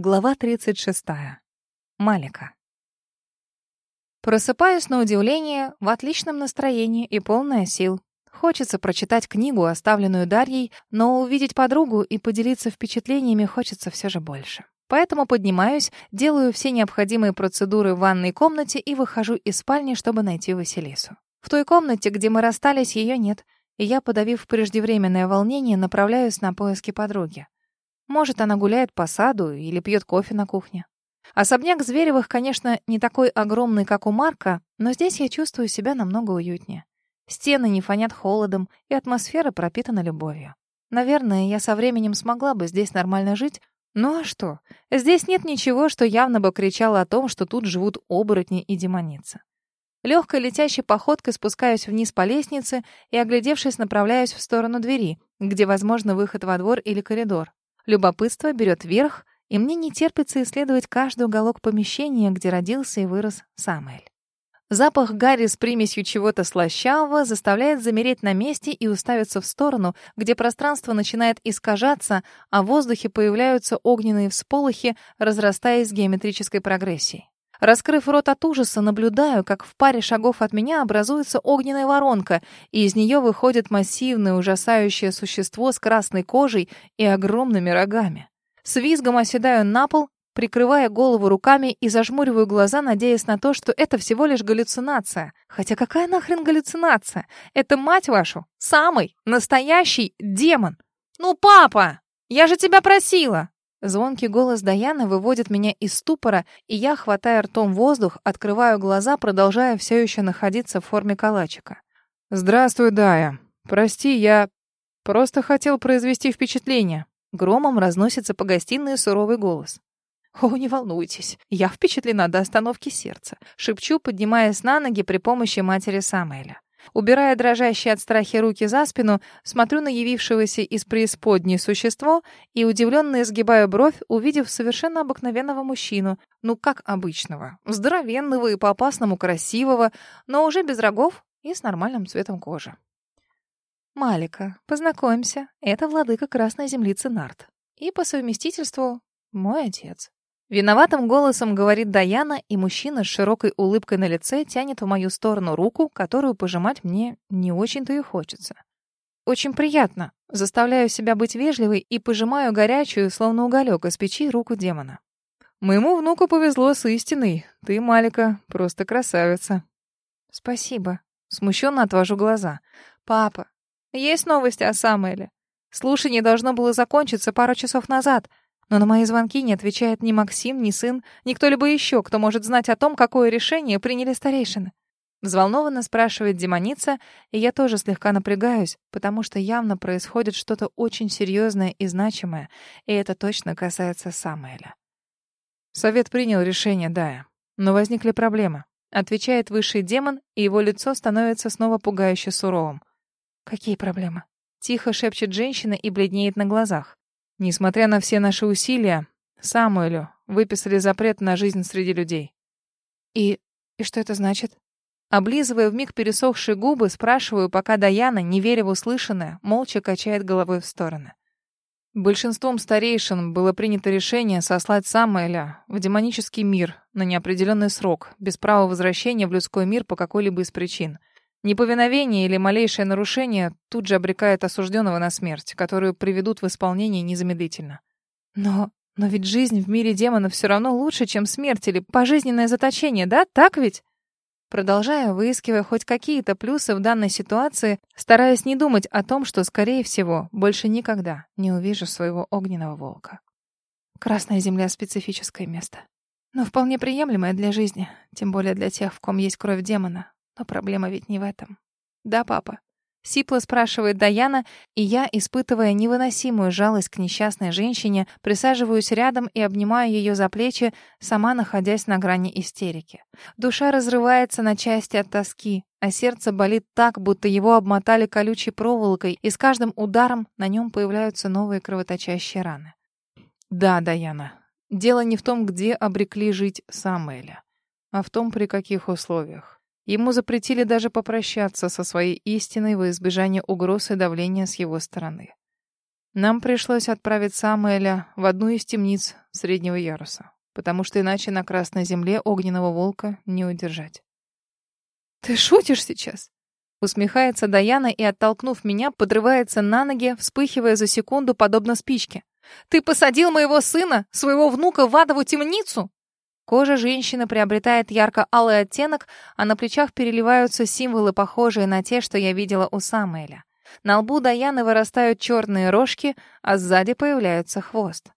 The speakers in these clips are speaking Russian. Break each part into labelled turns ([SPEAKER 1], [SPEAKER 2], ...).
[SPEAKER 1] Глава 36. Малика. Просыпаюсь на удивление, в отличном настроении и полная сил. Хочется прочитать книгу, оставленную Дарьей, но увидеть подругу и поделиться впечатлениями хочется все же больше. Поэтому поднимаюсь, делаю все необходимые процедуры в ванной комнате и выхожу из спальни, чтобы найти Василису. В той комнате, где мы расстались, ее нет, и я, подавив преждевременное волнение, направляюсь на поиски подруги. Может, она гуляет по саду или пьет кофе на кухне. Особняк Зверевых, конечно, не такой огромный, как у Марка, но здесь я чувствую себя намного уютнее. Стены не фонят холодом, и атмосфера пропитана любовью. Наверное, я со временем смогла бы здесь нормально жить, ну а что? Здесь нет ничего, что явно бы кричало о том, что тут живут оборотни и демоницы. Легкой летящей походкой спускаюсь вниз по лестнице и, оглядевшись, направляюсь в сторону двери, где, возможно, выход во двор или коридор. Любопытство берет верх, и мне не терпится исследовать каждый уголок помещения, где родился и вырос Самуэль. Запах гари с примесью чего-то слащавого заставляет замереть на месте и уставиться в сторону, где пространство начинает искажаться, а в воздухе появляются огненные всполохи, разрастаясь в геометрической прогрессии. Раскрыв рот от ужаса, наблюдаю, как в паре шагов от меня образуется огненная воронка, и из нее выходит массивное ужасающее существо с красной кожей и огромными рогами. С визгом оседаю на пол, прикрывая голову руками и зажмуриваю глаза, надеясь на то, что это всего лишь галлюцинация. Хотя какая нахрен галлюцинация? Это, мать вашу, самый настоящий демон. «Ну, папа, я же тебя просила!» Звонкий голос Даяны выводит меня из ступора, и я, хватая ртом воздух, открываю глаза, продолжая все еще находиться в форме калачика.
[SPEAKER 2] «Здравствуй, Дая. Прости, я просто хотел произвести впечатление».
[SPEAKER 1] Громом разносится по гостиной суровый голос. «О, не волнуйтесь, я впечатлена до остановки сердца», шепчу, поднимаясь на ноги при помощи матери Самуэля. Убирая дрожащие от страха руки за спину, смотрю на явившегося из преисподней существо и удивленно изгибаю бровь, увидев совершенно обыкновенного мужчину, ну как обычного, здоровенного и по-опасному красивого, но уже без рогов и с нормальным цветом кожи. Малика, познакомься, это владыка Красной Земли Ценарт. И по совместительству мой отец. Виноватым голосом говорит Даяна, и мужчина с широкой улыбкой на лице тянет в мою сторону руку, которую пожимать мне не очень-то и хочется. Очень приятно. Заставляю себя быть вежливой и пожимаю горячую, словно уголек из печи, руку демона.
[SPEAKER 2] Моему внуку повезло с истиной. Ты, Малика, просто красавица.
[SPEAKER 1] Спасибо. Смущенно отвожу глаза. Папа, есть новости о Самуэле? Слушание должно было закончиться пару часов назад. Но на мои звонки не отвечает ни Максим, ни сын, ни кто-либо еще, кто может знать о том, какое решение приняли старейшины. Взволнованно спрашивает демоница, и я тоже слегка напрягаюсь, потому что явно происходит что-то очень серьезное и значимое, и это точно касается Самуэля.
[SPEAKER 2] Совет принял решение, да, но возникли проблемы. Отвечает высший демон, и его лицо становится снова пугающе суровым.
[SPEAKER 1] «Какие проблемы?» Тихо шепчет женщина и бледнеет на глазах.
[SPEAKER 2] Несмотря на все наши усилия, Самуэлю выписали запрет на жизнь среди людей.
[SPEAKER 1] И... и что это значит? Облизывая вмиг пересохшие губы, спрашиваю, пока Даяна, не веря в услышанное, молча качает головой в стороны.
[SPEAKER 2] Большинством старейшин было принято решение сослать Самуэля в демонический мир на неопределенный срок, без права возвращения в людской мир по какой-либо из причин. Неповиновение или малейшее нарушение тут же обрекает осужденного на смерть, которую приведут в исполнение незамедлительно.
[SPEAKER 1] Но... но ведь жизнь в мире демонов все равно лучше, чем смерть или пожизненное заточение, да? Так ведь? Продолжая, выискивая хоть какие-то плюсы в данной ситуации, стараясь не думать о том, что, скорее всего, больше никогда не увижу своего огненного волка. Красная земля — специфическое место. Но вполне приемлемое для жизни, тем более для тех, в ком есть кровь демона, но проблема ведь не в этом. Да, папа? Сипло спрашивает Даяна, и я, испытывая невыносимую жалость к несчастной женщине, присаживаюсь рядом и обнимаю ее за плечи, сама находясь на грани истерики. Душа разрывается на части от тоски, а сердце болит так, будто его обмотали колючей проволокой, и с каждым ударом на нем появляются новые кровоточащие раны.
[SPEAKER 2] Да, Даяна, дело не в том, где обрекли жить Самуэля, а в том, при каких условиях. Ему запретили даже попрощаться со своей истиной во избежание угроз и давления с его стороны. Нам пришлось отправить Самуэля в одну из темниц среднего яруса, потому что иначе на Красной Земле огненного волка не удержать.
[SPEAKER 1] «Ты шутишь сейчас?» Усмехается Даяна и, оттолкнув меня, подрывается на ноги, вспыхивая за секунду, подобно спичке. «Ты посадил моего сына, своего внука, в адову темницу?» Кожа женщины приобретает ярко-алый оттенок, а на плечах переливаются символы, похожие на те, что я видела у Самуэля. На лбу Даяны вырастают черные рожки, а сзади появляется хвост.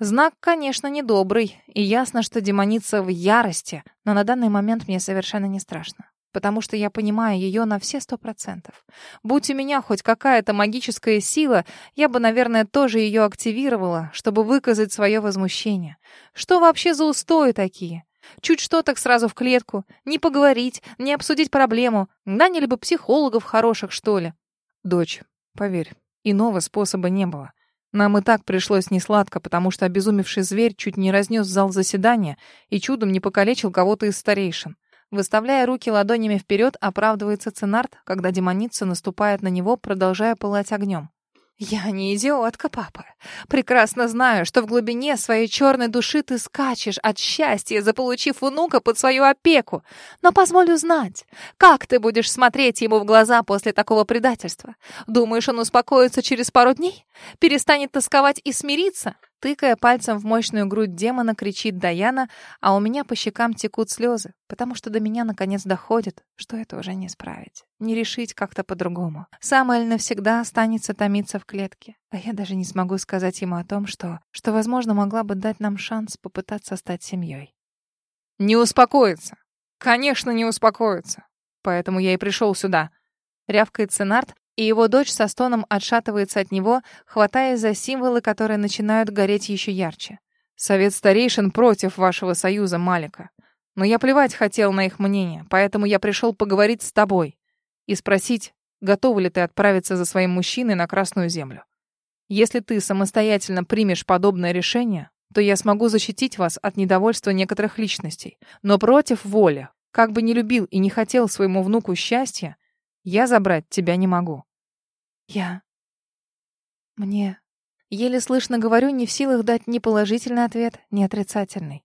[SPEAKER 1] Знак, конечно, недобрый, и ясно, что демоница в ярости, но на данный момент мне совершенно не страшно, потому что я понимаю ее на все сто процентов. Будь у меня хоть какая-то магическая сила, я бы, наверное, тоже ее активировала, чтобы выказать свое возмущение. Что вообще за устои такие? Чуть что, так сразу в клетку. Не поговорить, не обсудить проблему. Наняли бы психологов хороших, что ли.
[SPEAKER 2] Дочь, поверь, иного способа не было. Нам и так пришлось несладко, потому что обезумевший зверь чуть не разнес зал заседания и чудом не покалечил кого-то из старейшин. Выставляя руки ладонями вперед, оправдывается Ценарт, когда демоница наступает на него, продолжая пылать огнем.
[SPEAKER 1] «Я не идиотка, папа. Прекрасно знаю, что в глубине своей черной души ты скачешь от счастья, заполучив внука под свою опеку. Но позволю знать, как ты будешь смотреть ему в глаза после такого предательства? Думаешь, он успокоится через пару дней? Перестанет тосковать и смириться? Тыкая пальцем в мощную грудь демона, кричит Даяна, а у меня по щекам текут слезы, потому что до меня наконец доходит, что это уже не исправить, не решить как-то по-другому. Самуэль навсегда останется томиться в клетке, а я даже не смогу сказать ему о том, что, что, возможно, могла бы дать нам шанс попытаться стать семьей.
[SPEAKER 2] Не успокоится. Конечно, не успокоится. Поэтому я и пришел сюда.
[SPEAKER 1] Рявкает Сенарт, и его дочь со стоном отшатывается от него, хватаясь за символы, которые начинают гореть еще ярче.
[SPEAKER 2] «Совет старейшин против вашего союза, Малика. Но я плевать хотел на их мнение, поэтому я пришел поговорить с тобой и спросить, готова ли ты отправиться за своим мужчиной на Красную Землю. Если ты самостоятельно примешь подобное решение, то я смогу защитить вас от недовольства некоторых личностей. Но против воли, как бы не любил и не хотел своему внуку счастья, я забрать тебя не могу.
[SPEAKER 1] Я... Мне... Еле слышно говорю, не в силах дать ни положительный ответ, ни отрицательный.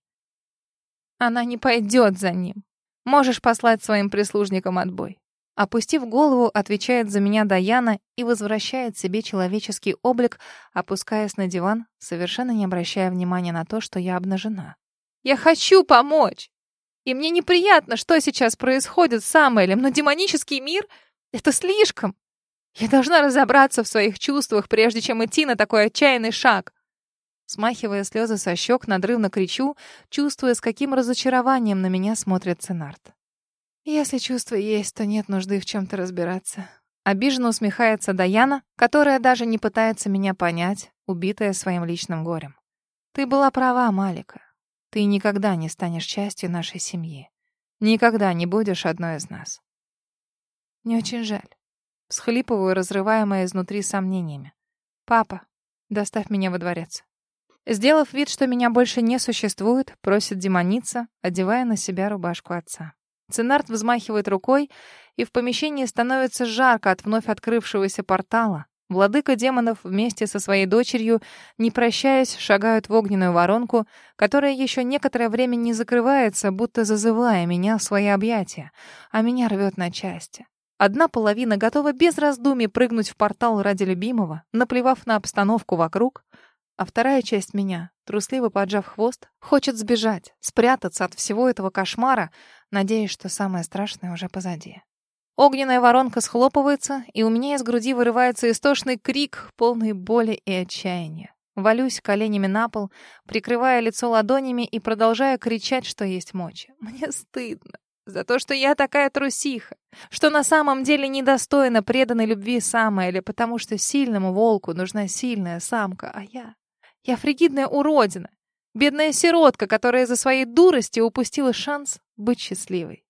[SPEAKER 1] Она не пойдет за ним. Можешь послать своим прислужникам отбой. Опустив голову, отвечает за меня Даяна и возвращает себе человеческий облик, опускаясь на диван, совершенно не обращая внимания на то, что я обнажена. «Я хочу помочь! И мне неприятно, что сейчас происходит с Самуэлем, но демонический мир это слишком. Я должна разобраться в своих чувствах, прежде чем идти на такой отчаянный шаг. Смахивая слезы со щек, надрывно кричу, чувствуя, с каким разочарованием на меня смотрит Ценарт. Если чувства есть, то нет нужды в чем-то разбираться. Обиженно усмехается Даяна, которая даже не пытается меня понять, убитая своим личным горем. Ты была права, Малика. Ты никогда не станешь частью нашей семьи. Никогда не будешь одной из нас. Мне очень жаль. Всхлипываю, разрываемая изнутри сомнениями. «Папа, доставь меня во дворец». Сделав вид, что меня больше не существует, просит демоница, одевая на себя рубашку отца. Ценарт взмахивает рукой, и в помещении становится жарко от вновь открывшегося портала. Владыка демонов вместе со своей дочерью, не прощаясь, шагают в огненную воронку, которая еще некоторое время не закрывается, будто зазывая меня в свои объятия, а меня рвет на части. Одна половина готова без раздумий прыгнуть в портал ради любимого, наплевав на обстановку вокруг, а вторая часть меня, трусливо поджав хвост, хочет сбежать, спрятаться от всего этого кошмара, надеясь, что самое страшное уже позади. Огненная воронка схлопывается, и у меня из груди вырывается истошный крик, полный боли и отчаяния. Валюсь коленями на пол, прикрывая лицо ладонями и продолжая кричать, что есть мочи. Мне стыдно за то, что я такая трусиха, что на самом деле недостойна преданной любви Самоэля, потому что сильному волку нужна сильная самка, а я... Я фригидная уродина, бедная сиротка, которая за своей дурости упустила шанс быть счастливой.